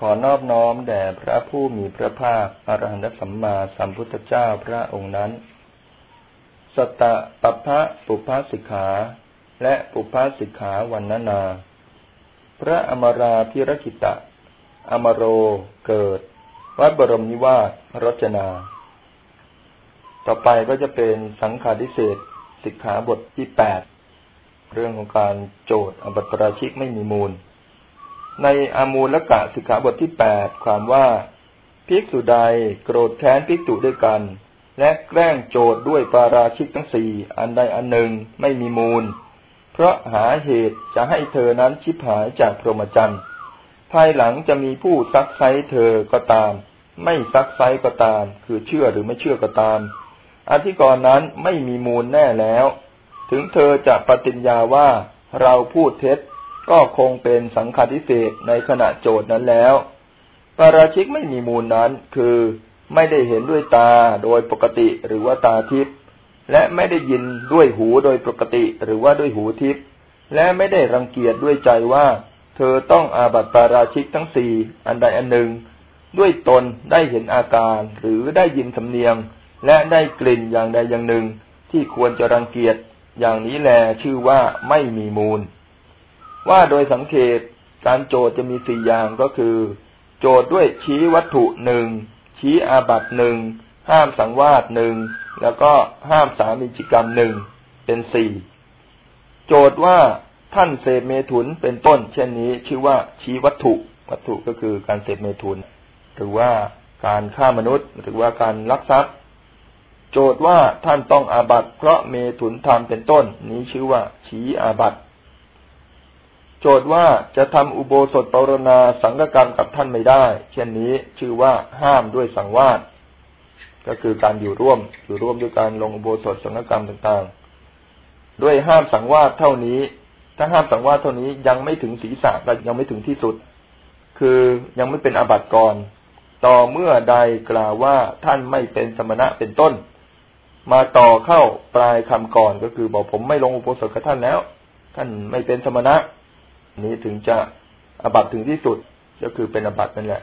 ขอนอบน้อมแด่พระผู้มีพระภาคอรหันตสัมมาสัมพุทธเจ้าพระองค์นั้น สตะปัพะปุพพสิกขา และปุพพสิกขาวันนานา พระอมราพิรกิตะ อมโรเกิด วัดบรมนิวาสรจนา ต่อไปก็จะเป็นสังขาริเศษสิกขาบทที่แปดเรื่องของการโจทย์อบัตปราชิกไม่มีมูล ในอามูลกะสิกขาบทที่แปดความว่าภิกษุใดโกรธแค้นภิกษุด้วยกัน และแกล้งโจดด้วยปาราชิกทั้งสี่อันใดอันหนึ่งไม่มีมูล เพราะหาเหตุจะให้เธอนั้นชิบหายจากพรหมจรรย์ภายหลังจะมีผู้ซักไซเธอก็ตาม ไม่ซักไซก็ตาม คือเชื่อหรือไม่เชื่อก็ตามอธิกรณ์นั้นไม่มีมูลแน่แล้ว ถึงเธอจะปฏิญญาว่าเราพูดเท็จ ก็คงเป็นสังฆาทิเศษในขณะโจทย์นั้นแล้ว ปาราชิกไม่มีมูลนั้นคือไม่ได้เห็นด้วยตาโดยปกติหรือว่าตาทิพย์และไม่ได้ยินด้วยหูโดยปกติหรือว่าด้วยหูทิพย์และไม่ได้รังเกียจด้วยใจว่า เธอต้องอาบัติปาราชิกทั้งสี่อันใดอันหนึ่ง ด้วยตนได้เห็นอาการหรือได้ยินสำเนียง และได้กลิ่นอย่างใดอย่างหนึ่ง ที่ควรจะรังเกียจอย่างนี้แลชื่อว่าไม่มีมูล ว่าโดยสังเกตการโจทย์จะมีสี่อย่างก็คือ โจทย์ด้วยชี้วัตถุหนึ่งชี้อาบัตหนึ่งห้ามสังวาสหนึ่งแล้วก็ห้ามสามีจิกรรมหนึ่งเป็นสี่โจทย์ว่าท่านเสพเมถุนเป็นต้น เช่นนี้ชื่อว่าชี้วัตถุ วัตถุก็คือการเสพเมถุน หรือว่าการฆ่ามนุษย์ หรือว่าการลักทรัพย์ โจทย์ว่าท่านต้องอาบัตเพราะเมถุนทำเป็นต้น นี้ชื่อว่าชี้อาบัติ โจทย์ว่าจะทำอุโบสถปรณาสังฆกรรมกับท่านไม่ได้ เช่นนี้ชื่อว่าห้ามด้วยสังวาสก็คือการอยู่ร่วมอยู่ร่วมด้วยการลงอุโบสถสังฆกรรมต่างๆ ด้วยห้ามสังวาสเท่านี้ ถ้าห้ามสังวาสเท่านี้ยังไม่ถึงศีรษะและยังไม่ถึงที่สุด คือยังไม่เป็นอาบัติก่อนต่อเมื่อใดกล่าวว่าท่านไม่เป็นสมณะเป็นต้น มาต่อเข้าปลายคำก่อนก็คือบอกผมไม่ลงอุโบสถกับท่านแล้ว ท่านไม่เป็นสมณะ นี้ถึงจะอบัตถึงที่สุดก็คือเป็นอบัตนั่นแหละ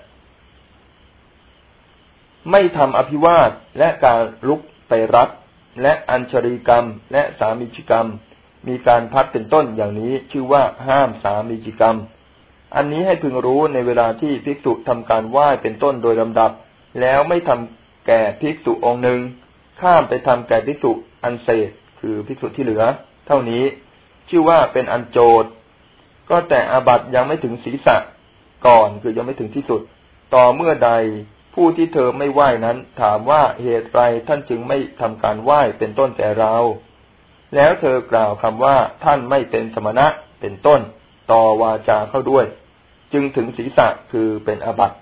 ไม่ทำอภิวาสและการลุกไปรับและอัญชรีกรรมและสามีจิกรรม มีการพัดเป็นต้นอย่างนี้ชื่อว่าห้ามสามีจิกรรม อันนี้ให้พึงรู้ในเวลาที่ภิกษุทำการไหว้เป็นต้นโดยลำดับ แล้วไม่ทำแก่ภิกษุองค์หนึ่ง ข้ามไปทำแก่ภิกษุอันเศษคือภิกษุที่เหลือ เท่านี้ชื่อว่าเป็นอันโจท ก็แต่อาบัตยังไม่ถึงศีรษะก่อนคือยังไม่ถึงที่สุด ต่อเมื่อใดผู้ที่เธอไม่ไหว้นั้น ถามว่าเหตุไรท่านจึงไม่ทำการไหว้เป็นต้นแต่เรา แล้วเธอกล่าวคำว่าท่านไม่เป็นสมณะเป็นต้น ต่อวาจาเข้าด้วย จึงถึงศีรษะคือเป็นอาบัติ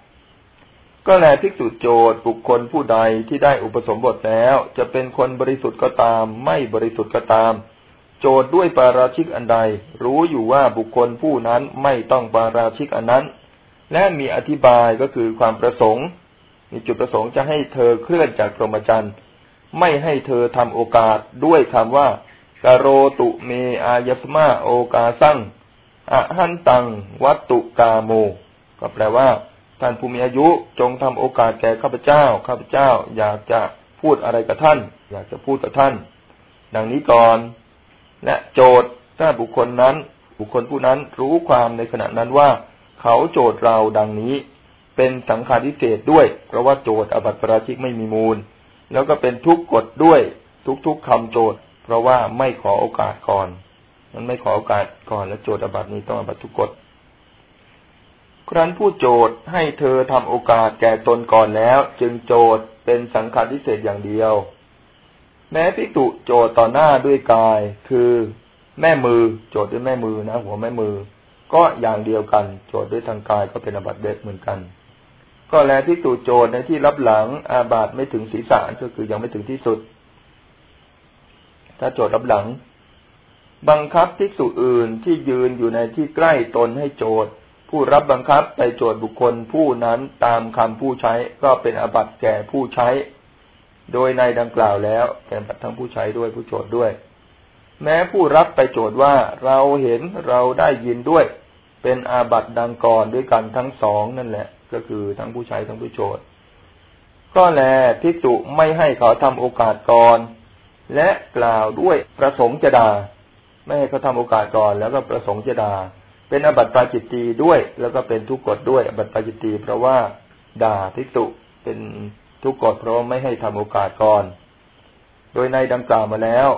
ก็แลภิกษุโจทย์บุคคลผู้ใดที่ได้อุปสมบทแล้ว จะเป็นคนบริสุทธิ์ก็ตาม ไม่บริสุทธิ์ก็ตาม โจทย์ด้วยปาราชิกอันใด รู้อยู่ว่าบุคคลผู้นั้นไม่ต้องปาราชิกอันนั้น และมีอธิบายก็คือความประสงค์ มีจุดประสงค์จะให้เธอเคลื่อนจากพรหมจรรย์ไม่ให้เธอทำโอกาสด้วยคำว่ากโรตุเมอายสมาโอกาสั่งอหันตังวัตตุกาโม ก็แปลว่าท่านผู้มีอายุจงทำโอกาสแก่ข้าพเจ้า ข้าพเจ้าอยากจะพูดอะไรกับท่าน อยากจะพูดกับท่าน ดังนี้ก่อน และโจทย์ถ้าบุคคลนั้น บุคคลผู้นั้นรู้ความในขณะนั้นว่า เขาโจทย์เราดังนี้ เป็นสังขารทิเศษด้วย เพราะว่าโจทย์อบัติปราชิกไม่มีมูล แล้วก็เป็นทุกกฎด้วยทุกๆคำโจทย์ เพราะว่าไม่ขอโอกาสก่อน มันไม่ขอโอกาสก่อนแล้วโจทย์อบัตินี้ต้องอบัติทุกกฎครั้นผู้โจทย์ให้เธอทำโอกาสแก่ตนก่อนแล้ว จึงโจทย์เป็นสังขารทิเศษอย่างเดียว แม้พิจุโจทต่อหน้าด้วยกาย คือแม่มือโจทย์ด้วยแม่มือนะหัวแม่มือ ก็อย่างเดียวกัน โจทย์ด้วยทางกายก็เป็นอาบัติเด็กเหมือนกัน ก็แลพิจุโจทในที่รับหลังอาบัติไม่ถึงศีรษะก็คือยังไม่ถึงที่สุด ถ้าโจทย์รับหลัง บังคับภิกษุอื่นที่ยืนอยู่ในที่ใกล้ตนให้โจทย์ผู้รับบังคับไปโจทย์บุคคลผู้นั้นตามคำผู้ใช้ก็เป็นอาบัติแก่ผู้ใช้ โดยในดังกล่าวแล้วแก่ทั้งผู้ใช้ด้วยผู้โจทย์ด้วย แม้ผู้รับไปโจทย์ว่าเราเห็นเราได้ยินด้วย เป็นอาบัตดังก่อนด้วยกันทั้งสองนั่นแหละ ก็คือทั้งผู้ใช้ทั้งผู้โจทย์ก็แลภิกษุไม่ให้เขาทำโอกาสก่อน และกล่าวด้วยประสงค์จะด่าไม่ให้เขาทำโอกาสก่อน แล้วก็ประสงค์จะด่าเป็นอบัติปาจิตตีด้วย แล้วก็เป็นทุกกฎด้วยอบัติปาจิตตีเพราะว่าด่าภิกษุเป็น ทุกกฎเพราะไม่ให้ทำโอกาสก่อน โดยในดังกล่าวมาแล้ว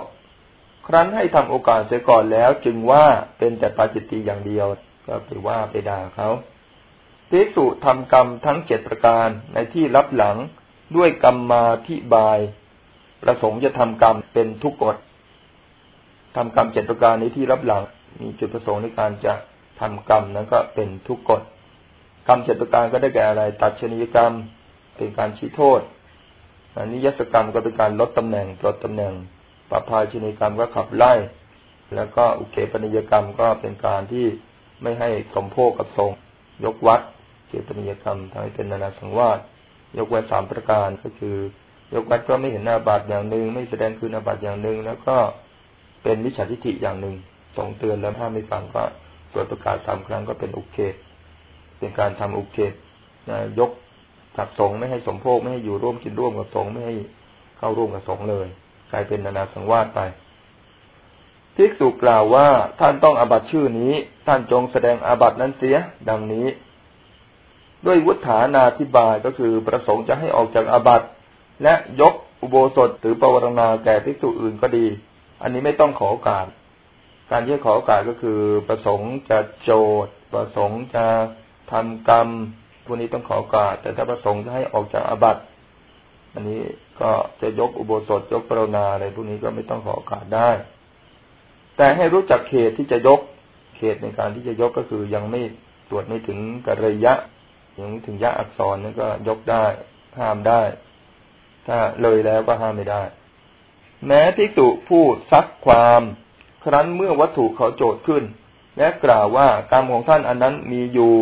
ครั้นให้ทำโอกาสเสียก่อนแล้ว จึงว่าเป็นจัตปาจิตตีอย่างเดียว ก็ไปว่าไปด่าเขาภิกษุทำกรรมทั้งเจ็ดประการในที่รับหลังด้วยกรรมมาธิบาย ประสงค์จะทำกรรมเป็นทุกกฎทำกรรมเจ็ดประการในที่รับหลัง มีจุดประสงค์ในการจะทำกรรมนั้นก็เป็นทุกกฎกรรมเจ็ดประการก็ได้แก่อะไร ตัดชนิยกรรม เป็นการชี้โทษอนิยสกรรมก็เป็นการลดตำแหน่งลดตำแหน่งปรับพายชนิยกรรมก็ขับไล่ แล้วก็อุเกปนิยกรรมก็เป็นการที่ไม่ให้สมโภคกับทรงยกวัดเกปนิยกรรมทำให้เป็นนานาสังวาสยกไว้สามประการก็คือยกวัดก็ไม่เห็นอาบัติอย่างหนึ่ง ไม่แสดงคืนอาบัติอย่างหนึ่ง แล้วก็เป็นมิจฉาทิฏฐิอย่างหนึ่งส่งเตือนแล้วถ้าไม่ฟังก็ตรวจประกาศสามครั้งก็เป็นอุเกตเป็นการทำอุเกตยก จากสงไม่ให้สมโภคไม่ให้อยู่ร่วมกินร่วมกับสงไม่ให้เข้าร่วมกับสงเลยกลายเป็นนานาสังวาสไปภิกษุกล่าวว่าท่านต้องอาบัตชื่อนี้ ท่านจงแสดงอาบัตนั้นเสีย ดังนี้ ด้วยวุฒานาธิบายก็คือประสงค์จะให้ออกจากอาบัตและยกอุโบสถหรือปวารณาแก่ภิกษุอื่นก็ดี อันนี้ไม่ต้องขอโอกาส การที่ขอโอกาสก็คือประสงค์จะโจทย์ประสงค์จะทำกรรม วกนี้ต้องขอโอกาส แต่ถ้าประสงค์จะให้ออกจากอาบัติอันนี้ก็จะยกอุโบสถยกปรณาอะไรพวกนี้ก็ไม่ต้องขอโอกาสได้ แต่ให้รู้จักเขตที่จะยก เขตในการที่จะยกก็คือยังไม่ตรวจไม่ถึงกระยะอย่างถึงยะอักษรนั้นก็ยกได้ ห้ามได้ ถ้าเลยแล้วก็ห้ามไม่ได้ แม้ที่สุผู้ซักความ ครั้นเมื่อวัตถุเขาโจทย์ขึ้น และกล่าวว่ากรรมของท่านอันนั้นมีอยู่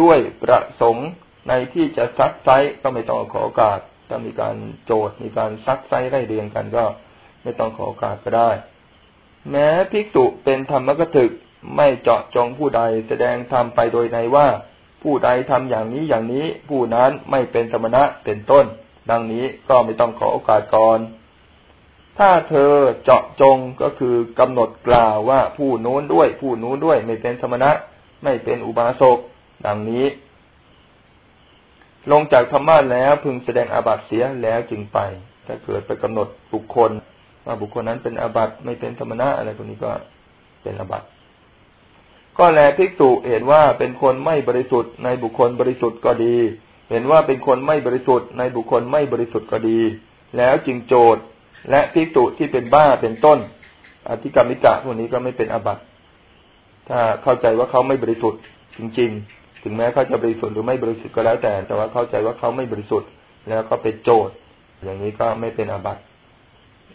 ด้วยประสงค์ในที่จะซักไซก็ไม่ต้องขอโอกาสถ้ามีการโจทย์มีการซักไซไล่เรียงกันก็ไม่ต้องขอโอกาสก็ได้ แม้ภิกษุเป็นธรรมกถึกไม่เจาะจงผู้ใดแสดงธรรมไปโดยในว่า ผู้ใดทำอย่างนี้อย่างนี้ ผู้นั้นไม่เป็นสมณะเป็นต้น ดังนี้ก็ไม่ต้องขอโอกาสก่อนถ้าเธอเจาะจงก็คือกำหนดกล่าวว่าผู้โน้นด้วย ผู้นู้นด้วย ไม่เป็นสมณะ ไม่เป็นอุบาสก ดังนี้ ลงจากธรรมะแล้วพึงแสดงอาบัติเสียแล้วจึงไป ถ้าเกิดไปกำหนดบุคคลว่าบุคคลนั้นเป็นอาบัติไม่เป็นธรรมะอะไรพวกนี้ก็เป็นอาบัติก็แลภิกษุเห็นว่าเป็นคนไม่บริสุทธิ์ในบุคคลบริสุทธิ์ก็ดี เห็นว่าเป็นคนไม่บริสุทธิ์ในบุคคลไม่บริสุทธิ์ก็ดี แล้วจึงโจทย์และภิกษุที่เป็นบ้าเป็นต้น อธิกรรมิกะพวกนี้ก็ไม่เป็นอาบัติถ้าเข้าใจว่าเขาไม่บริสุทธิ์จริง ถึงแม้เขาจะบริสุทธิ์หรือไม่บริสุทธิ์ก็แล้วแต่ แต่ว่าเข้าใจว่าเขาไม่บริสุทธิ์ แล้วก็ไปโจทย์อย่างนี้ก็ไม่เป็นอาบัติ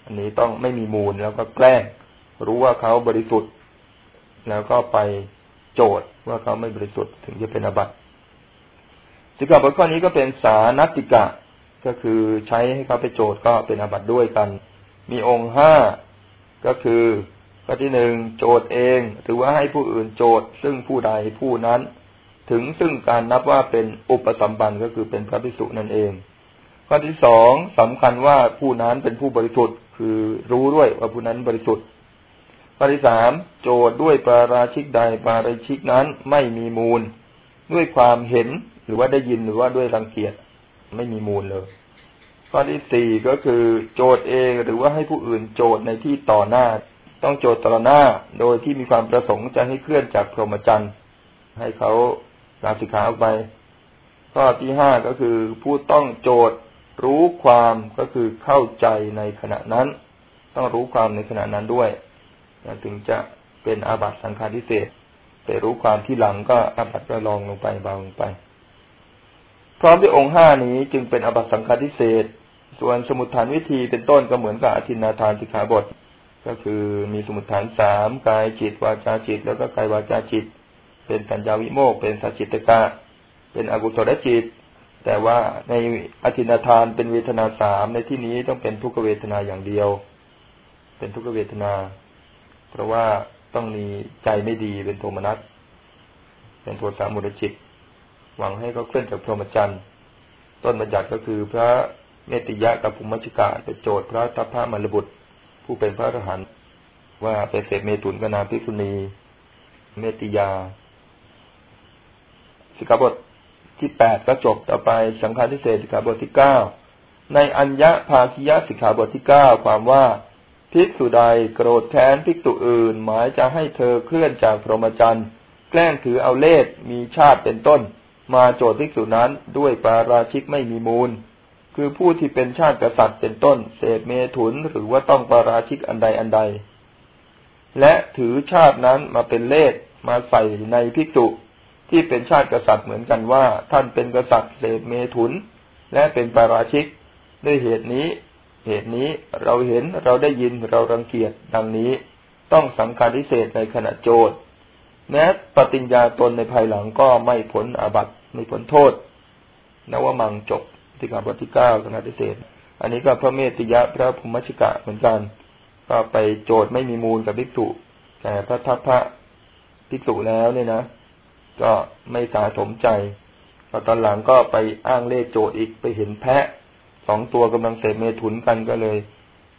อันนี้ต้องไม่มีมูลแล้วก็แกล้งรู้ว่าเขาบริสุทธิ์ แล้วก็ไปโจทย์ว่าเขาไม่บริสุทธิ์ถึงจะเป็นอาบัติสิกขาบทข้อนี้ก็เป็นสานัติกะ ก็คือใช้ให้เขาไปโจทย์ก็เป็นอาบัติด้วยกัน มีองค์ห้าก็คือข้อที่หนึ่งโจทย์เอง หรือว่าให้ผู้อื่นโจทย์ ซึ่งผู้ใดผู้นั้น ถึงซึ่งการนับว่าเป็นอุปสัมบันก็คือเป็นพระภิกษุนั่นเอง ข้อที่สองสำคัญว่าผู้นั้นเป็นผู้บริสุทธิ์ คือรู้ด้วยว่าผู้นั้นบริสุทธิ์ ข้อที่สามโจทย์ด้วยปาราชิกใดปาราชิกนั้นไม่มีมูล ด้วยความเห็นหรือว่าได้ยินหรือว่าด้วยรังเกียจไม่มีมูลเลย ข้อที่สี่ก็คือโจทย์เองหรือว่าให้ผู้อื่นโจทย์ในที่ต่อหน้า ต้องโจทย์ต่อหน้าโดยที่มีความประสงค์จะให้เคลื่อนจากพรหมจรรย์ให้เขา ลาสิกขาออกไป ข้อที่ห้าก็คือผู้ต้องโจทย์รู้ความก็คือเข้าใจในขณะนั้น ต้องรู้ความในขณะนั้นด้วยถึงจะเป็นอาบัตสังฆาทิเศษแต่รู้ความที่หลังก็อาบัตก็ลองลงไปเบาลงไป พร้อมด้วยองค์ห้านี้จึงเป็นอาบัตสังฆาทิเศษส่วนสมุทฐานวิธีเป็นต้นก็เหมือนกับอธินาทานสิกขาบท ก็คือมีสมุทฐานสามกายจิตวาจาจิต แล้วก็กายวาจาจิต เป็นปัญญาวิโมกเป็นสัจจิตกะ เป็นอกุศลจิต แต่ว่าในอธินาทานเป็นเวทนาสามในที่นี้ต้องเป็นทุกขเวทนาอย่างเดียว เป็นทุกขเวทนา เพราะว่าต้องมีใจไม่ดีเป็นโทมนัสเป็นโทสามุรจิต หวังให้เขาเคลื่อนจากพรหมจรรย์ต้นบัญญัติก็คือพระเมติยะกับภูมิชิกาไปโจทย์พระทัพพระมรบุตร ผู้เป็นพระอรหันต์ว่าเป็นเศษเมตุนกนาภิกษุณี เมติยา สิกขาบทที่แปดก็จบต่อไปสังฆาทิเศษสิกขาบทที่เก้าในอัญญภาคิยะสิกขาบทที่เก้าความว่าภิกษุใดโกรธแค้นภิกษุอื่น หมายจะให้เธอเคลื่อนจากพรหมจรรย์แกล้งถือเอาเลสมีชาติเป็นต้น มาโจทย์ภิกษุนั้นด้วยปาราชิกไม่มีมูล คือผู้ที่เป็นชาติกษัตริย์เป็นต้น เศษเมถุนหรือว่าต้องปาราชิกอันใดอันใด และถือชาตินั้นมาเป็นเลสมาใส่ในภิกษุ ที่เป็นชาติกษัตริย์เหมือนกันว่า ท่านเป็นกษัตริย์เศษเมถุน และเป็นปาราชิก ด้วยเหตุนี้ เหตุนี้เราเห็นเราได้ยินเรารังเกียจดังนี้ ต้องสังฆาริเศษในขณะโจทย์แม้ปฏิญญาตนในภายหลังก็ไม่ผลอาบัติไม่ผลโทษนวมังจบที่กาบทที่เก้าสังฆาริเศษอันนี้ก็พระเมติยะพระภูมิชิกะเหมือนกัน ก็ไปโจทย์ไม่มีมูลกับภิกษุแต่พระทัพพระภิกษุแล้วเนี่ยนะ ก็ไม่สาสมใจพอตอนหลังก็ไปอ้างเลขโจทย์อีกไปเห็นแพะสองตัวกำลังเสพเมถุนกันก็เลย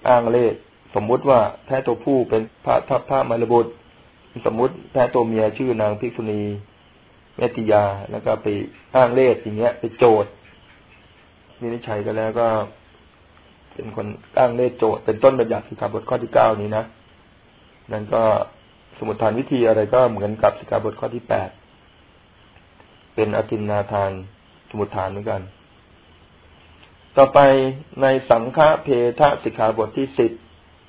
อ้างเลขสมมุติว่าแพะตัวผู้เป็นพระทัพพระมารบุตร สมมุติแพะตัวเมียชื่อนางพิกษุณีเมติยาแล้วก็ไปอ้างเลขอย่างเงี้ย ไปโจทย์นี่นิชัยก็แล้วก็ เป็นคนอ้างเลขโจทย์เป็นต้นบัญญัติสิกขาบทข้อที่เก้านี้นะนั่นก็สมุทฐานวิธีอะไรก็เหมือนกับสิกขาบทข้อที่แปด เป็นอธินนาทานสมุทฐานเหมือนกัน ต่อไปในสังฆเพทะสิกขาบทที่สิบ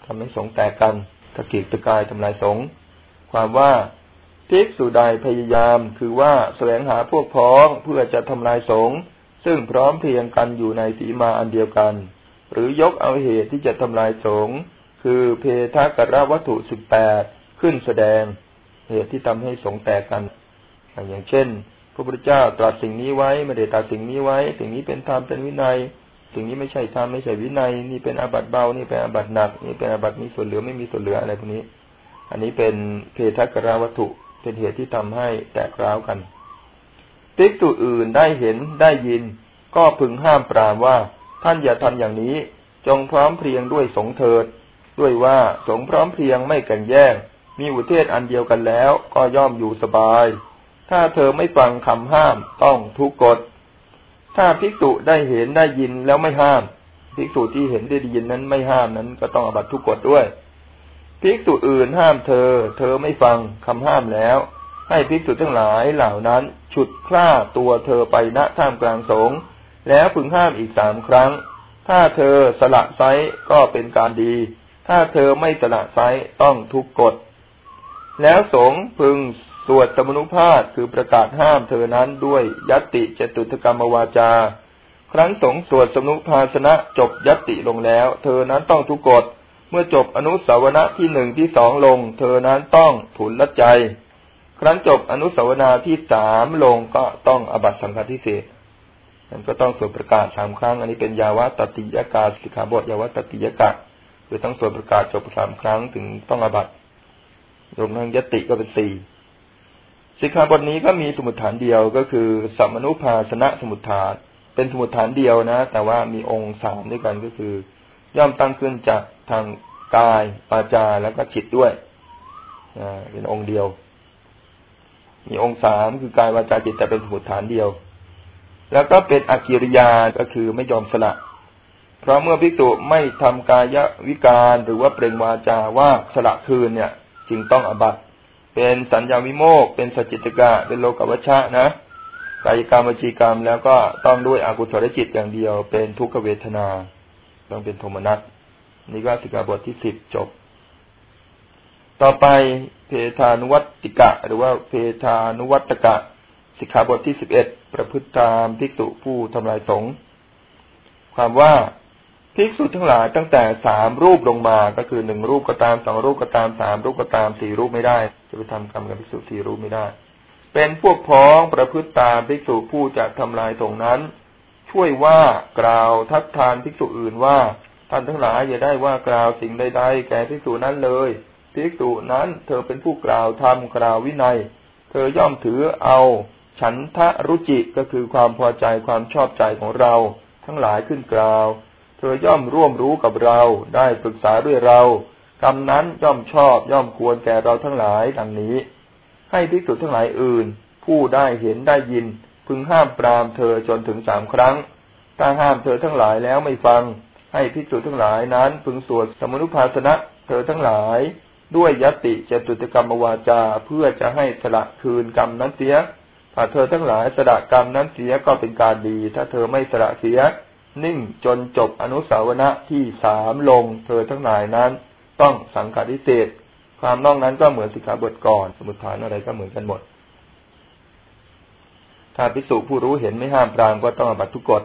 ทำให้สงแตกกันตะกีกตะกายทำลายสงความว่าภิกษุใดพยายามคือว่าแสวงหาพวกพ้องเพื่อจะทำลายสงซึ่งพร้อมเพียงกันอยู่ในสีมาอันเดียวกัน หรือยกเอาเหตุที่จะทำลายสงคือเพทะกรวัตถุสิบแปดขึ้นแสดง เหตุที่ทำให้สงแตกกัน อย่างเช่น พระพุทธเจ้าตรัสสิ่งนี้ไว้ไม่ได้ตรัสสิ่งนี้ไว้ สิ่งนี้เป็นธรรมเป็นวินัย สิ่งนี้ไม่ใช่ธรรมไม่ใช่วินัย นี่เป็นอาบัติเบา นี่เป็นอาบัติหนัก นี่เป็นอาบัติมีส่วนเหลือไม่มีส่วนเหลืออะไรพวกนี้ อันนี้เป็นเพทักราวัตถุเป็นเหตุที่ทำให้แตกร้าวกันติ๊กตุอื่นได้เห็นได้ยิน ก็พึงห้ามปรามว่าท่านอย่าทำอย่างนี้ จงพร้อมเพรียงด้วยสงเถิด ด้วยว่าสงพร้อมเพรียงไม่กันแย่งมีอุเทศอันเดียวกันแล้ว ก็ย่อมอยู่สบาย ถ้าเธอไม่ฟังคำห้ามต้องทุกกฎ ถ้าภิกษุได้เห็นได้ยินแล้วไม่ห้าม ภิกษุที่เห็นได้ยินนั้นไม่ห้ามนั้นก็ต้องอบัตทุกกฎด้วย ภิกษุอื่นห้ามเธอ เธอไม่ฟังคำห้ามแล้ว ให้ภิกษุทั้งหลายเหล่านั้น ฉุดคล้าตัวเธอไปณท่ามกลางสงฆ์แล้วพึงห้ามอีกสามครั้ง ถ้าเธอสละไซก็เป็นการดี ถ้าเธอไม่สละไซต้องทุกกฎ แล้วสงพึง สวดสมนุภาพคือประกาศห้ามเธอนั้นด้วยยติจตุถกรรมวาจา ครั้งสงสวดสมนุภาสนะจบยติลงแล้ว เธอนั้นต้องทุกกฎเมื่อจบอนุสาวนะที่หนึ่งที่สองลง เธอนั้นต้องถุนละใจ ครั้นจบอนุสาวนาที่สามลงก็ต้องอบัตสังฆทิเศษมันก็ต้องสวดประกาศสามครั้ง อันนี้เป็นยาวะตติยกาสิกขาบทยาวะตติยกะคือต้องสวดประกาศจบสามครั้งถึงต้องอบัตรวมทั้งยติก็เป็นสี่ สิกขาบทนี้ก็มีสมุดฐานเดียวก็คือสัมมนุภาสนะสมุดฐาน เป็นสมุดฐานเดียวนะ แต่ว่ามีองค์สามด้วยกันก็คือ ย่อมตั้งขึ้นจากทางกายปาจาแล้วก็จิตด้วยเป็นองค์เดียว มีองค์สามคือกายวาจาจิตแต่เป็นสมุดฐานเดียว แล้วก็เป็นอกิริยาก็คือไม่ยอมสละ เพราะเมื่อพิจุไม่ทำกายวิการหรือว่าเปล่งวาจาว่าสละคืนเนี่ย จึงต้องอบัติ เป็นสัญญาวิโมกเป็นสจิตกะ เป็นโลกวัชชะนะกายกรรมวจีกรรมแล้วก็ต้องด้วยอกุศลจิตอย่างเดียว เป็นทุกขเวทนา ต้องเป็นโทมนัสนี่ก็สิกขาบทที่สิบจบ ต่อไปเพทานุวัติกะ หรือว่าเพทานุวัตกะ สิกขาบทที่สิบเอ็ดประพฤติตามภิกษุผู้ทำลายสงฆ์ความว่า ภิกษุทั้งหลายตั้งแต่สามรูปลงมาก็คือหนึ่งรูปก็ตามสองรูปก็ตามสามรูปก็ตามสี่รูปไม่ได้ จะไปทำกรรมกับภิกษุสี่รูปไม่ได้ เป็นพวกพ้องประพฤติตามภิกษุผู้จะทำลายตรงนั้น ช่วยว่ากล่าวทัดทานภิกษุอื่นว่าท่านทั้งหลายอย่าได้ว่ากล่าวสิ่งใดๆ แก่ภิกษุนั้นเลยภิกษุนั้นเธอเป็นผู้กล่าวทำกล่าววินัย เธอย่อมถือเอา ฉันทะรุจิก็คือความพอใจความชอบใจของเรา ทั้งหลายขึ้นกล่าว ธอย่อมร่วมรู้กับเรา ได้ปรึกษาด้วยเรากรรมนั้นย่อมชอบย่อมควรแก่เราทั้งหลายดังนี้ ให้ภิกษุทั้งหลายอื่น ผู้ได้เห็นได้ยิน พึงห้ามปรามเธอจนถึงสามครั้ง ถ้าห้ามเธอทั้งหลายแล้วไม่ฟัง ให้ภิกษุทั้งหลายนั้น พึงสวดสมุนุภาสนะเธอทั้งหลาย ด้วยยติเจตุตกรรมวาจาเพื่อจะให้สละคืนกรรมนั้นเสียถ้าเธอทั้งหลายสละกรรมนั้นเสียก็เป็นการดี ถ้าเธอไม่สละเสีย นิ่งจนจบอนุสาวนะที่สามลงเธอทั้งหลายนั้น ต้องสังขาริเศษความนอกนั้นก็เหมือนสิกขาบทก่อน สมุทฐานอะไรก็เหมือนกันหมด ถ้าพิสุผู้รู้เห็นไม่ห้ามปรามก็ต้องอบัตทุกกฎ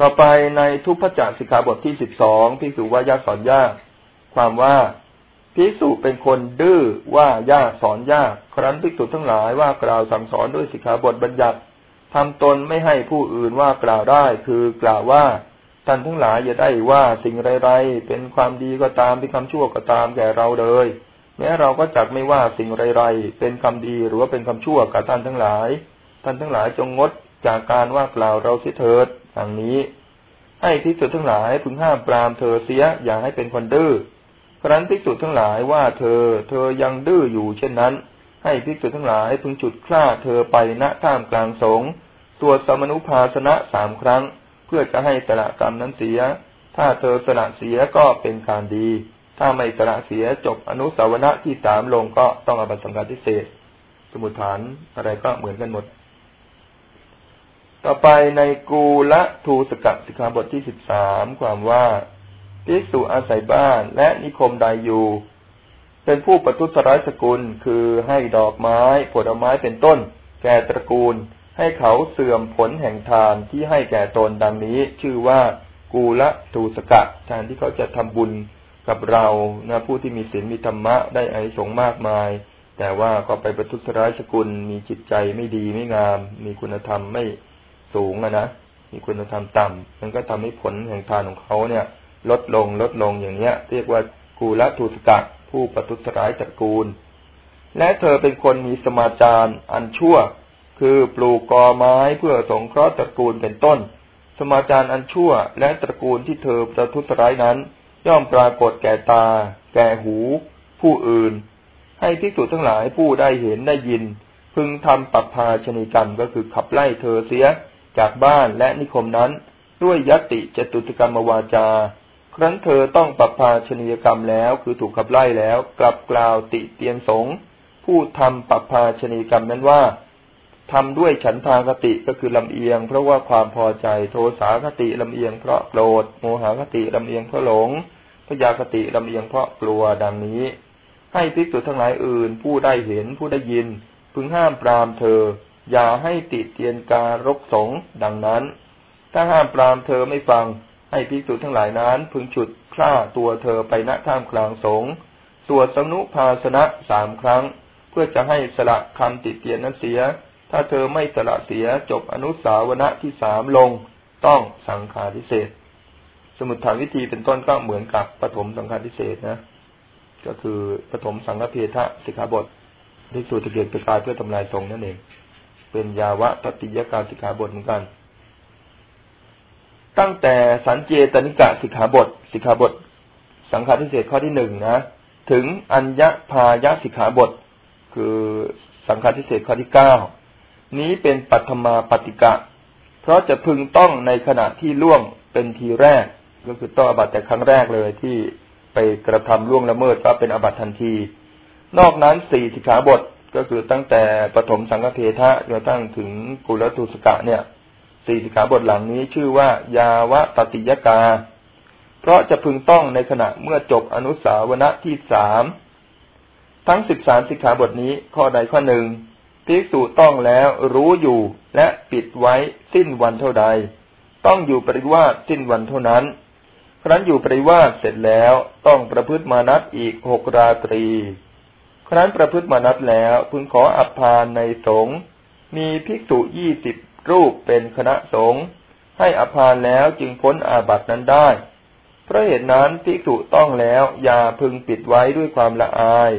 ต่อไปในทุพพจักสิกขาบทที่สิบสองพิสุว่ายากสอนยาก ความว่าพิสุเป็นคนดื้อว่ายากสอนยาก ครั้นพิสุทั้งหลายว่ากล่าวสั่งสอนด้วยสิกขาบทบัญญัติ ทำตนไม่ให้ผู้อื่นว่ากล่าวได้ คือกล่าวว่าท่านทั้งหลายอย่าได้ว่าสิ่งไรๆเป็นความดีก็ตามเป็นคำชั่วก็ตามแก่เราเลย แม้เราก็จักไม่ว่าสิ่งไรๆเป็นคำดีหรือว่าเป็นคำชั่วกับท่านทั้งหลาย ท่านทั้งหลายจงงดจากการว่ากล่าวเราเสียเถิดอย่างนี้ ให้พิสุทั้งหลายพึงห้ามปรามเธอเสียอย่าให้เป็นคนดื้อครั้นภิกษุทั้งหลายว่าเธอ เธอยังดื้ออยู่เช่นนั้น ให้ภิกษุทั้งหลายพึงจุดคล้าเธอไปณท่ามกลางสงฆ์สวดสมนุภาสนะสามครั้ง เพื่อจะให้สละกรรมนั้นเสีย ถ้าเธอสละเสียก็เป็นการดี ถ้าไม่สละเสียจบอนุสาวนะที่สามลงก็ต้องอบัตสังฆาทิเศษ สมุทฐานอะไรก็เหมือนกันหมด ต่อไปในกูละทูสกัดสิกขาบทที่สิบสามความว่าภิกษุอาศัยบ้านและนิคมใดอยู่ เป็นผู้ประทุษร้ายสกุลคือให้ดอกไม้ผลไม้เป็นต้น แก่ตระกูล ให้เขาเสื่อมผลแห่งทานที่ให้แก่ตนดังนี้ ชื่อว่ากูละทูสกะแทนที่เขาจะทำบุญกับเรานะผู้ที่มีศีลมีธรรมะได้อานิสงส์มากมาย แต่ว่าก็ไปประทุษร้ายสกุล มีจิตใจไม่ดีไม่งาม มีคุณธรรมไม่สูงนะมีคุณธรรมต่ำมันก็ทำให้ผลแห่งทานของเขาเนี่ย ลดลงลดลงอย่างเนี้ย เรียกว่ากูละทูสกัด ผู้ปทุสร้ายตระกูล และเธอเป็นคนมีสมาจารอันชั่ว คือปลูกกอไม้เพื่อสงเคราะห์ตระกูลเป็นต้น สมาจารอันชั่ว และตระกูลที่เธอประทุษร้ายนั้น ย่อมปรากฏแก่ตา แก่หู ผู้อื่น ให้ที่สุดทั้งหลายผู้ได้เห็นได้ยิน พึงทำปัปพาชนิกรรมก็คือขับไล่เธอเสียจากบ้านและนิคมนั้น ด้วยยติจตุตกรรมวาจา ครั้นเธอต้องปรับภาชนียกรรมแล้วคือถูกขับไล่แล้ว กลับกล่าวติเตียนสงผู้ทำปรับภาชนียกรรมนั้นว่าทำด้วยฉันทางคติก็คือลำเอียง เพราะว่าความพอใจโทสาคติลำเอียงเพราะโกรธโมหคติลำเอียงเพราะหลงพยาคติลำเอียงเพราะกลัวดังนี้ ให้ภิกษุทั้งหลายอื่น ผู้ได้เห็นผู้ได้ยิน พึงห้ามปรามเธอ อย่าให้ติเตียนการกสงดังนั้น ถ้าห้ามปรามเธอไม่ฟัง ให้ภิกษุทั้งหลายนั้น พึงฉุดคล้าตัวเธอไปณท่ามกลางสงสวดสนุภาสนะสามครั้ง เพื่อจะให้สละคำติดเตียนนั้นเสีย ถ้าเธอไม่สละเสียจบอนุสาวนะที่สามลง ต้องสังฆาทิเศษ สมุดฐานวิธีเป็นต้นก็เหมือนกับปฐมสังฆาทิเศษนะ ก็คือปฐมสังฆเพทะสิกขาบทที่สูตรเกียรติกายเพื่อทำลายทรงนั่นเอง เป็นยาวะตติยการสิกขาบทเหมือนกัน ตั้งแต่สันเจตนิกะสิกขาบท สิกขาบท สังฆาทิเศษข้อที่หนึ่งนะ ถึงอัญญพายสิกขาบท คือสังฆาทิเศษข้อที่เก้านี้เป็นปัตมาปฏิกะ เพราะจะพึงต้องในขณะที่ล่วงเป็นทีแรก ก็คือต้องอบัตแต่ครั้งแรกเลยที่ไปกระทำล่วงละเมิดก็เป็นอบัตทันที นอกนั้นสี่สิกขาบทก็คือตั้งแต่ปฐมสังฆเพทะจนตั้งถึงกุลตุสกะเนี่ย สี่สิกขาบทหลังนี้ชื่อว่า ยาวะตติยกา เพราะจะพึงต้องในขณะเมื่อจบอนุสาวนะที่สามทั้งสิบสามสิกขาบทนี้ข้อใดข้อหนึ่งภิกษุต้องแล้วรู้อยู่และปิดไว้สิ้นวันเท่าใด ต้องอยู่ปริวาสสิ้นวันเท่านั้น ครั้นอยู่ปริวาสเสร็จแล้วต้องประพฤติมานัดอีกหกราตรี ครั้นประพฤติมานัดแล้วพึงขออัภานในสงมีภิกษุยี่สิบ รูปเป็นคณะสงฆ์ให้อภานแล้วจึงพ้นอาบัตินั้นได้ เพราะเหตุนั้นภิกษุต้องแล้วอย่าพึงปิดไว้ด้วยความละอาย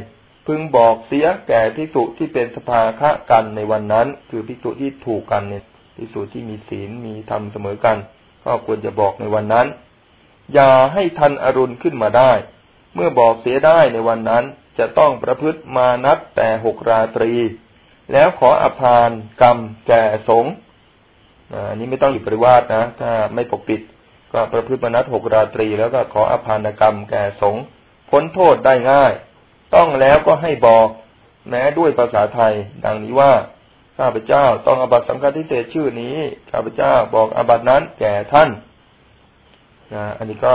พึงบอกเสียแก่ภิกษุที่เป็นสภาคะกันในวันนั้น คือภิกษุที่ถูกกันเนี่ยภิกษุที่มีศีลมีธรรมเสมอกัน ก็ควรจะบอกในวันนั้น อย่าให้ทันอรุณขึ้นมาได้ เมื่อบอกเสียได้ในวันนั้นจะต้องประพฤติมานับแต่หกราตรี แล้วขออภานกรรมแก่สงฆ์ อันนี้ไม่ต้องอยู่ปริวาสนะ ถ้าไม่ปกปิด ก็ประพฤติมนัดหกราตรี แล้วก็ขออภานกรรมแก่สงพ้นโทษได้ง่าย ต้องแล้วก็ให้บอกแม้ด้วยภาษาไทย ดังนี้ว่าข้าพเจ้าต้องอบัตสังฆทิเศษชื่อนี้ข้าพเจ้าบอกอบัตนั้นแก่ท่านนะอันนี้ก็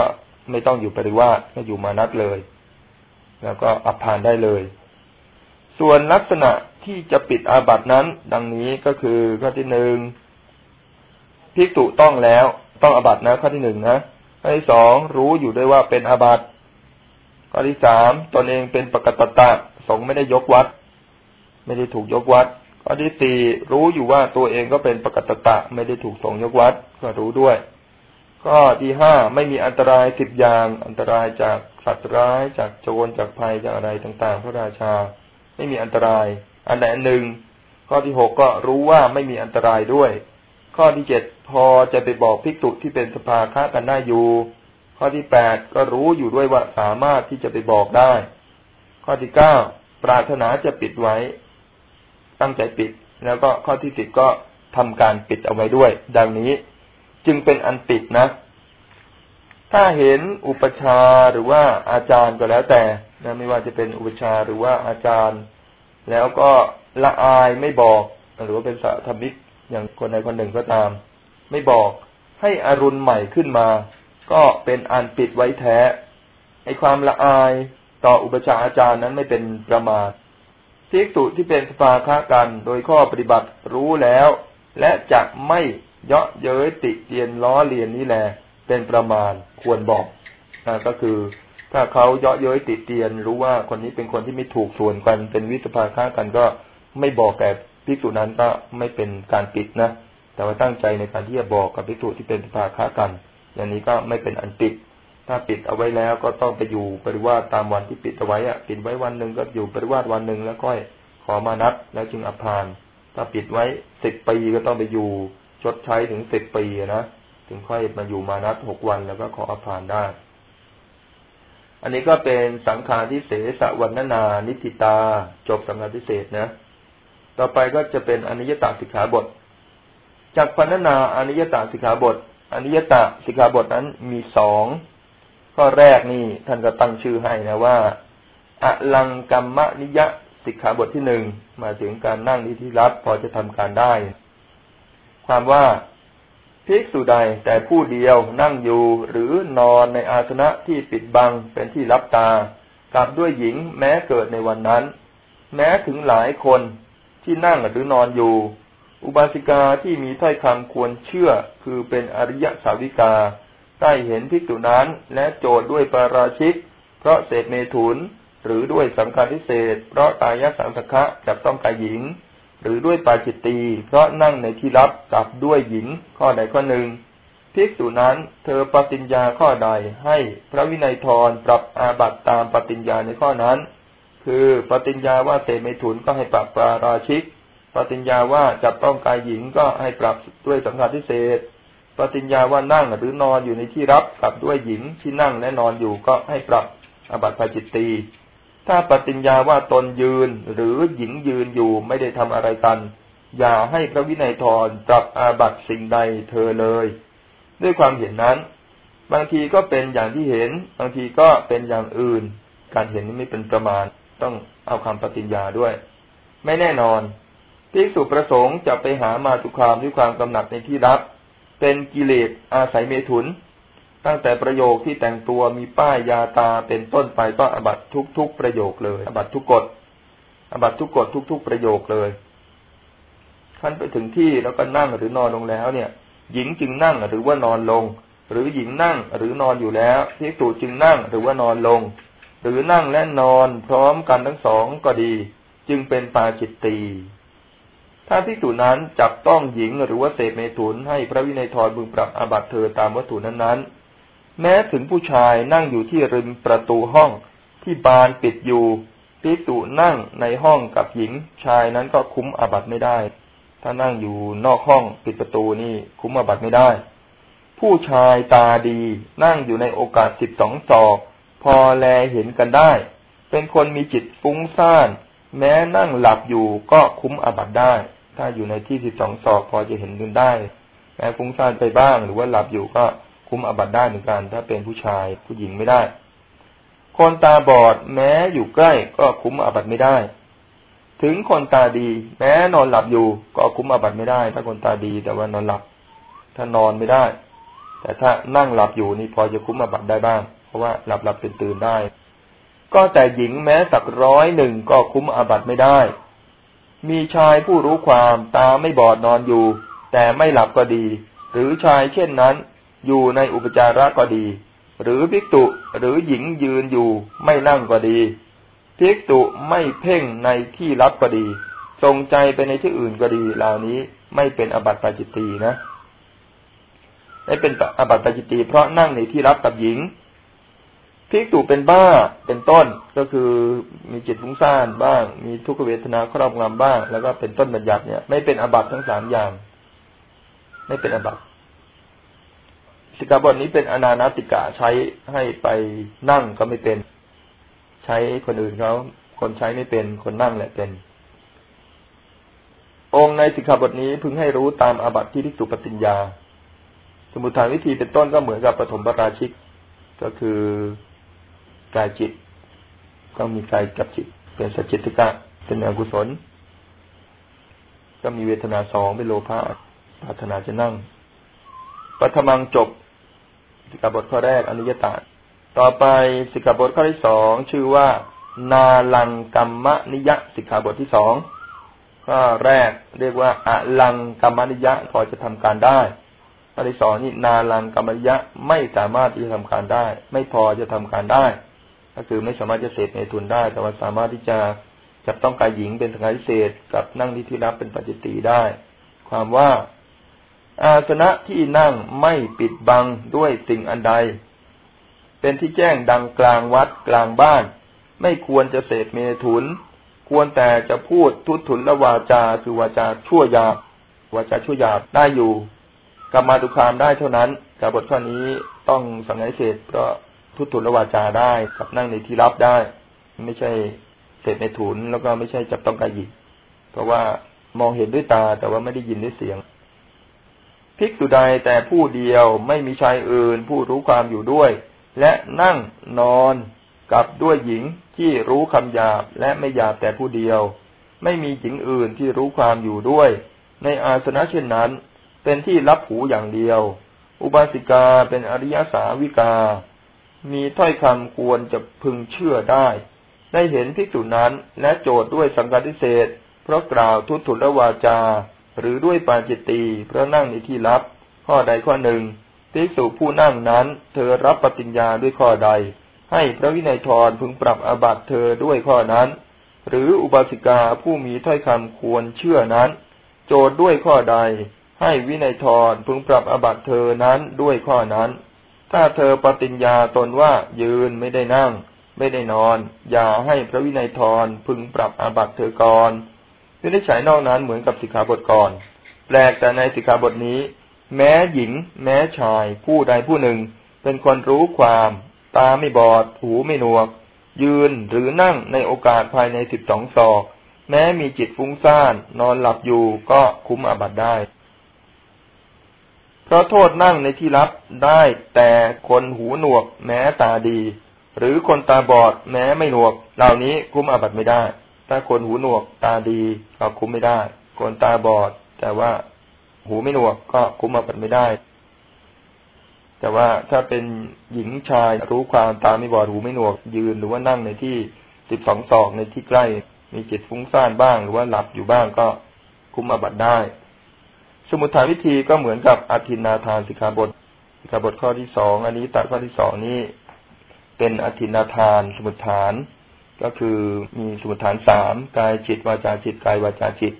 ไม่ต้องอยู่ปริวาสก็อยู่มานัดเลย แล้วก็อัพานได้เลย ส่วนลักษณะที่จะปิดอาบัตนั้น ดังนี้ก็คือข้อที่หนึ่ง พิกตุต้องแล้ว ต้องอาบัตนะข้อที่หนึ่งนะข้อที่สองรู้อยู่ด้วยว่าเป็นอาบัตข้อที่สามตนเองเป็นปกตตะสงไม่ได้ยกวัด ไม่ได้ถูกยกวัด ข้อที่สี่รู้อยู่ว่าตัวเองก็เป็นปกตตะ ไม่ได้ถูกสงยกวัด ก็รู้ด้วย ข้อที่ห้าไม่มีอันตรายสิบอย่าง อันตรายจากสัตว์ร้ายจากโจรจากภัยจากอะไรต่าง ๆ พระราชา ไม่มีอันตราย อันใดอันหนึ่ง ข้อที่หกก็รู้ว่าไม่มีอันตรายด้วย ข้อที่เจ็ดพอจะไปบอกภิกษุที่เป็นสภาค้ากันได้อยู่ ข้อที่แปดก็รู้อยู่ด้วยว่าสามารถที่จะไปบอกได้ ข้อที่เก้าปรารถนาจะปิดไว้ ตั้งใจปิด แล้วก็ข้อที่สิบก็ทำการปิดเอาไว้ด้วย ดังนี้จึงเป็นอันปิดนะ ถ้าเห็นอุปชาหรือว่าอาจารย์ก็แล้วแต่นะไม่ว่าจะเป็นอุปชาหรือว่าอาจารย์ แล้วก็ละอายไม่บอก หรือว่าเป็นสัธมิก อย่างคนใดคนหนึ่งก็ตาม ไม่บอกให้อรุณใหม่ขึ้นมา ก็เป็นอันปิดไว้แท้ไอความละอายต่ออุปชาอาจารย์นั้นไม่เป็นประมาททิกตุที่เป็นสภาค้ากันโดยข้อปฏิบัติรู้แล้ว และจะไม่เยาะเย้ยติเตียนล้อเลียนนี้แหละเป็นประมาณควรบอกนะก็คือ ถ้าเขาเยาะเย้ยติเตียน รู้ว่าคนนี้เป็นคนที่ไม่ถูกส่วนกันเป็นวิสภาคากันก็ไม่บอกแก่ ภิกษุนั้นก็ไม่เป็นการปิดนะ แต่ว่าตั้งใจในการที่จะบอกกับภิกษุที่เป็นสภาค้ากัน อย่างนี้ก็ไม่เป็นอันปิด ถ้าปิดเอาไว้แล้วก็ต้องไปอยู่ปริวาสตามวันที่ปิดเอาไว้อะปิดไว้วันหนึ่งก็อยู่ปริวาสวันหนึ่งแล้วค่อยขอมานับแล้วจึงอภาน ถ้าปิดไว้สิบปีก็ต้องไปอยู่ชดใช้ถึงสิบปีนะถึงค่อยมาอยู่มานับหกวันแล้วก็ขออภานได้ อันนี้ก็เป็นสังขารที่เสสวันนานิติตา จบสังขารพิเศษนะ ต่อไปก็จะเป็นอนิยตาสิกขาบท จากพันนาอนิยตาสิกขาบทอนิยตสิกขาบทนั้นมีสองข้อแรกนี่ท่านก็ตั้งชื่อให้นะว่าอลังกรรมนิยะสิกขาบทที่หนึ่งมาถึงการนั่งที่ที่รับพอจะทำการได้ ความว่าภิกษุใดแต่ผู้เดียวนั่งอยู่หรือนอนในอาสนะที่ปิดบังเป็นที่รับตากับด้วยหญิงแม้เกิดในวันนั้น แม้ถึงหลายคน ที่นั่งหรือนอนอยู่ อุบาสิกาที่มีถ้อยคำควรเชื่อคือเป็นอริยสาวิกาได้เห็นภิกษุนั้นและโจทย์ด้วยปาราชิก เพราะเศษเมถุน หรือด้วยสังฆาทิเศษ เพราะตายสังสะจับต้องกายหญิง หรือด้วยปาจิตตีเพราะนั่งในที่รับกับด้วยหญิงข้อใดข้อหนึ่งภิกษุนั้นเธอปฏิญญาข้อใดให้พระวินัยทรปรับอาบัตตามปฏิญญาในข้อนั้น คือปฏิญญาว่าเศษเมถุนก็ให้ปรับปาราชิก ปฏิญญาว่าจับต้องกายหญิงก็ให้ปรับด้วยสังฆาทิเศษปฏิญญาว่านั่งหรือนอนอยู่ในที่รับกับด้วยหญิงที่นั่งและนอนอยู่ก็ให้ปรับอบัติภาจิตตีถ้าปฏิญญาว่าตนยืนหรือหญิงยืนอยู่ไม่ได้ทำอะไรกัน อย่าให้พระวินัยทรปรับอาบัติสิ่งใดเธอเลย ด้วยความเห็นนั้น บางทีก็เป็นอย่างที่เห็น บางทีก็เป็นอย่างอื่น การเห็นนี้ไม่เป็นประมาณ ต้องเอาคำปฏิญญาด้วย ไม่แน่นอนภิกษุประสงค์จะไปหามาตุคามด้วยความกำหนัดในที่รับ เป็นกิเลสอาศัยเมถุน ตั้งแต่ประโยคที่แต่งตัวมีป้ายยาตาเป็นต้นไปก็อบัตทุกๆประโยคเลย อบัตทุกกฎอบัตทุกกฎทุกๆประโยคเลยขั้นไปถึงที่แล้วก็นั่งหรือนอนลงแล้วเนี่ย หญิงจึงนั่งหรือว่านอนลง หรือหญิงนั่งหรือนอนอยู่แล้วภิกษุจึงนั่งหรือว่านอนลง หรือนั่งและนอนพร้อมกันทั้งสองก็ดี จึงเป็นปาจิตตีถ้าพิสูจนั้นจับต้องหญิงหรือว่าเศษเมถุนให้พระวินัยทรบึงปรับอาบัตเธอตามวัตถุนั้นๆ แม้ถึงผู้ชายนั่งอยู่ที่ริมประตูห้องที่บานปิดอยู่พิกตุนั่งในห้องกับหญิง ชายนั้นก็คุ้มอาบัตไม่ได้ ถ้านั่งอยู่นอกห้องปิดประตูนี่คุ้มอาบัตไม่ได้ ผู้ชายตาดีนั่งอยู่ในโอกาสสิบสองศอก พอแลเห็นกันได้ เป็นคนมีจิตฟุ้งซ่านแม้นั่งหลับอยู่ก็คุ้มอบัตได้ ถ้าอยู่ในที่สิบสองศอกพอจะเห็นกันได้ แม้ฟุ้งซ่านไปบ้าง หรือว่าหลับอยู่ก็คุ้มอบัตได้เหมือนกัน ถ้าเป็นผู้ชายผู้หญิงไม่ได้ คนตาบอดแม้อยู่ใกล้ก็คุ้มอบัตไม่ได้ ถึงคนตาดี แม้นอนหลับอยู่ก็คุ้มอบัตไม่ได้ ถ้าคนตาดีแต่ว่านอนหลับ ถ้านอนไม่ได้ แต่ถ้านั่งหลับอยู่นี่พอจะคุ้มอบัตได้บ้าง เพราะว่าหลับหลับตื่นตื่นได้ ก็แต่หญิงแม้สักร้อยหนึ่งก็คุ้มอาบัตไม่ได้ มีชายผู้รู้ความตาไม่บอดนอนอยู่ แต่ไม่หลับก็ดี หรือชายเช่นนั้น อยู่ในอุปจาระก็ดี หรือภิกตุหรือหญิงยืนอยู่ไม่นั่งก็ดีภิกตุไม่เพ่งในที่รับก็ดี ทรงใจไปในที่อื่นก็ดี เหล่านี้ไม่เป็นอบัติปาจิตตีนะไม่เป็นอบัติปาจิตตีเพราะนั่งในที่รับกับหญิง พิกตุเป็นบ้าเป็นต้นก็คือมีจิตฟุ้งซ่านบ้าง มีทุกขเวทนาครอบงำบ้าง แล้วก็เป็นต้นบัญญัติเนี่ย ไม่เป็นอบัตทั้งสามอย่าง ไม่เป็นอบัตสิกขาบทนี้เป็นอนานาติกะใช้ให้ไปนั่งก็ไม่เป็น ใช้คนอื่นเขาคนใช้ไม่เป็นคนนั่งแหละเป็น องค์ในสิกขาบทนี้พึงให้รู้ตามอาบัติที่ทิกตุปฏิญญา สมุทฐานวิธีเป็นต้นก็เหมือนกับปฐมปราชิก ก็คือ กายจิต ก็มีกายกับจิต เป็นสัจจิตกะเป็นอกุศล ก็มีเวทนาสองเป็นโลภะปรารถนาจะนั่งปัทมังจบสิกขาบทข้อแรกอนิยตาต่อไปสิกขาบทข้อที่สองชื่อว่า นาลังกัมมนิยะสิกขาบทที่สองข้อแรกเรียกว่าอะลังกัมมนิยะพอจะทำการได้ข้อที่สองนี่นาลังกัมมนิยะไม่สามารถที่จะทำการได้ ไม่พอจะทำการได้ ก็คือไม่สามารถจะเสพในทุนได้ แต่ว่าสามารถที่จะจับต้องกายหญิงเป็นสังฆาทิเศษกับนั่งที่ที่รับเป็นปัจจิตีได้ ความว่า อาสนะที่นั่งไม่ปิดบังด้วยสิ่งอันใด เป็นที่แจ้งดังกลางวัดกลางบ้าน ไม่ควรจะเสพเมถุน ควรแต่จะพูดทุตุนละวาจาคือวาจาชั่วยาบวาจาชั่วยาบได้อยู่กรรมาตุคามได้เท่านั้นกับบทข้อนี้ต้องสังเกตเศษเพราะ ทุตุลวาจาได้กับนั่งในที่รับได้ ไม่ใช่เสร็จในถุนแล้วก็ไม่ใช่จับต้องกายหยิบเพราะว่ามองเห็นด้วยตาแต่ว่าไม่ได้ยินด้วยเสียงภิกษุใดแต่ผู้เดียวไม่มีชายอื่น ผู้รู้ความอยู่ด้วย และนั่งนอนกับด้วยหญิงที่รู้คำหยาบและไม่หยาบแต่ผู้เดียว ไม่มีหญิงอื่นที่รู้ความอยู่ด้วย ในอาสนะเช่นนั้น เป็นที่รับหูอย่างเดียว อุบาสิกาเป็นอริยสาวิกา มีถ้อยคำควรจะพึงเชื่อได้ ได้เห็นภิกษุนั้นและโจทย์ด้วยสังกัดิเศษ เพราะกล่าวทุตถุลวาจา หรือด้วยปาจิตตีเพราะนั่งในที่ลับ ข้อใดข้อหนึ่งภิกษุผู้นั่งนั้น เธอรับปฏิญญาด้วยข้อใด ให้พระวินัยทรพึงปรับอาบัติเธอด้วยข้อนั้น หรืออุบาสิกาผู้มีถ้อยคำควรเชื่อนั้น โจทย์ด้วยข้อใด ให้วินัยทรพึงปรับอาบัติเธอนั้นด้วยข้อนั้น ถ้าเธอปฏิญญาตนว่ายืนไม่ได้นั่ง ไม่ได้นอน อย่าให้พระวินัยทรพึงปรับอาบัติเธอก่อนวินิจฉัยนอกนั้นเหมือนกับสิกขาบทก่อน แปลกแต่ในสิกขาบทนี้ แม้หญิง แม้ชาย ผู้ใดผู้หนึ่ง เป็นคนรู้ความ ตาไม่บอด หูไม่หนวก ยืนหรือนั่งในโอกาสภายในสิบสองศอก แม้มีจิตฟุ้งซ่าน นอนหลับอยู่ก็คุ้มอาบัติได้ เพราะโทษนั่งในที่รับได้แต่คนหูหนวก แม้ตาดี หรือคนตาบอด แม้ไม่หนวก เหล่านี้คุ้มอาบัตไม่ได้ ถ้าคนหูหนวก ตาดีก็คุ้มไม่ได้ คนตาบอด แต่ว่าหูไม่หนวกก็คุ้มอาบัตไม่ได้ แต่ว่าถ้าเป็นหญิงชายรู้ความตาไม่บอดหูไม่หนวก ยืนหรือว่านั่งในที่สิบสองศอกในที่ใกล้ มีจิตฟุ้งซ่านบ้าง หรือว่าหลับอยู่บ้างก็คุ้มอาบัตได้ สมุทฐานวิธีก็เหมือนกับอธินาทานสิกขาบทสิกขาบทข้อที่สองอันนี้ตัดข้อที่สองนี้ เป็นอธินาทาน สมุทฐาน ก็คือมีสมุทฐานสามกายจิตวาจาจิตกายวาจาจิต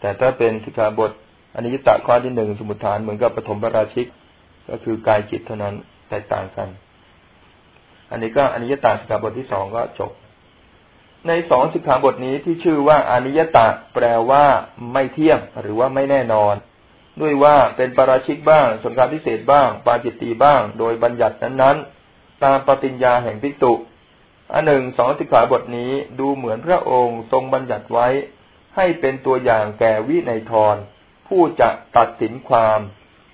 แต่ถ้าเป็นสิกขาบทอันนี้ตัดข้อที่หนึ่งสมุทฐานเหมือนกับปฐมปราชิก ก็คือกายจิตเท่านั้นแตกต่างกัน อันนี้ก็อนนี้ตัดสิกขาบทที่สองก็จบ ในสองสิกขาบทนี้ที่ชื่อว่าอนิยตะแปลว่าไม่เที่ยงหรือว่าไม่แน่นอน ด้วยว่าเป็นปราชิกบ้างสงการพิเศษบ้าง ปาจิตตีบ้าง โดยบัญญัตินั้นๆ ตามปฏิญญาแห่งพิจุอันหนึ่งสองสิกขาบทนี้ดูเหมือนพระองค์ทรงบัญญัติไว้ ให้เป็นตัวอย่างแก่วิในทร ผู้จะตัดสินความ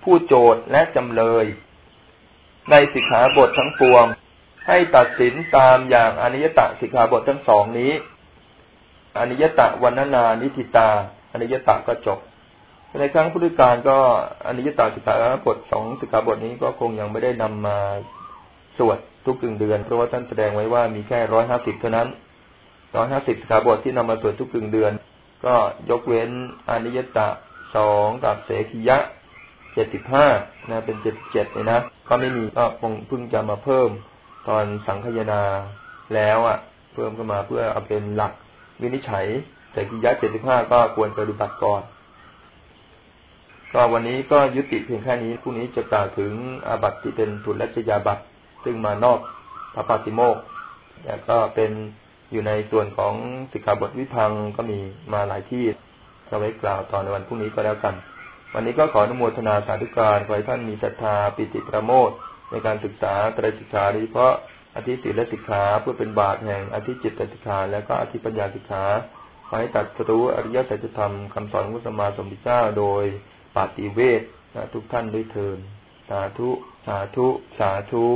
ผู้โจทย์และจำเลย ในสิกขาบททั้งปวง ให้ตัดสินตามอย่างอนิยตะสิกขาบททั้งสองนี้อนิยตะวันนานิธิตาอนิยตะก็จบ ในครั้งพุทธกาลก็อนิยตาสิกขาบทสองสิกขาบทนี้ก็คงยังไม่ได้นำมาสวดทุกกึ่งเดือน เพราะว่าท่านแสดงไว้ว่ามีแค่ร้อยห้าสิบเท่านั้นร้อยห้าสิบสิกขาบทที่นำมาสวดทุกกึ่งเดือน ก็ยกเว้นอนิยตะสองกับเสขียะเจ็ดสิบห้านะเป็นเจ็ดเจ็ดเลยนะก็ไม่มีก็คงเพิ่งจะมาเพิ่มตอนสังคยนาแล้วอะ เพิ่มขึ้นมาเพื่อเอาเป็นหลักวินิจฉัยเสขียะเจ็ดสิบห้าก็ควรปฏิบัติก่อน ก็วันนี้ก็ยุติเพียงแค่นี้พรุ่งนี้จะกล่าวถึงอาบัติที่เป็นทุนและจยาบัตซึ่งมานอกพระปาติโมกแต่ก็เป็นอยู่ในส่วนของสิกขาบทวิพังก็มีมาหลายที่จะไว้กล่าวตอนในวันพรุ่งนี้ก็แล้วกัน วันนี้ก็ขออนุโมทนาสาธุการขอให้ท่านมีศรัทธาปิติประโมทในการศึกษาตรสิกขาโดยเฉพาะอธิศีลสิกขาเพื่อเป็นบาตแห่งอธิจิตสิกขา และก็อธิปัญญาสิกขาขอให้ตัดสู้อริยสัจธรรมคำสอนของพระสัมมาสัมพุทธเจ้าโดย ปาติเวททุกท่านด้วยเทินสาธุ สาธุ สาธุ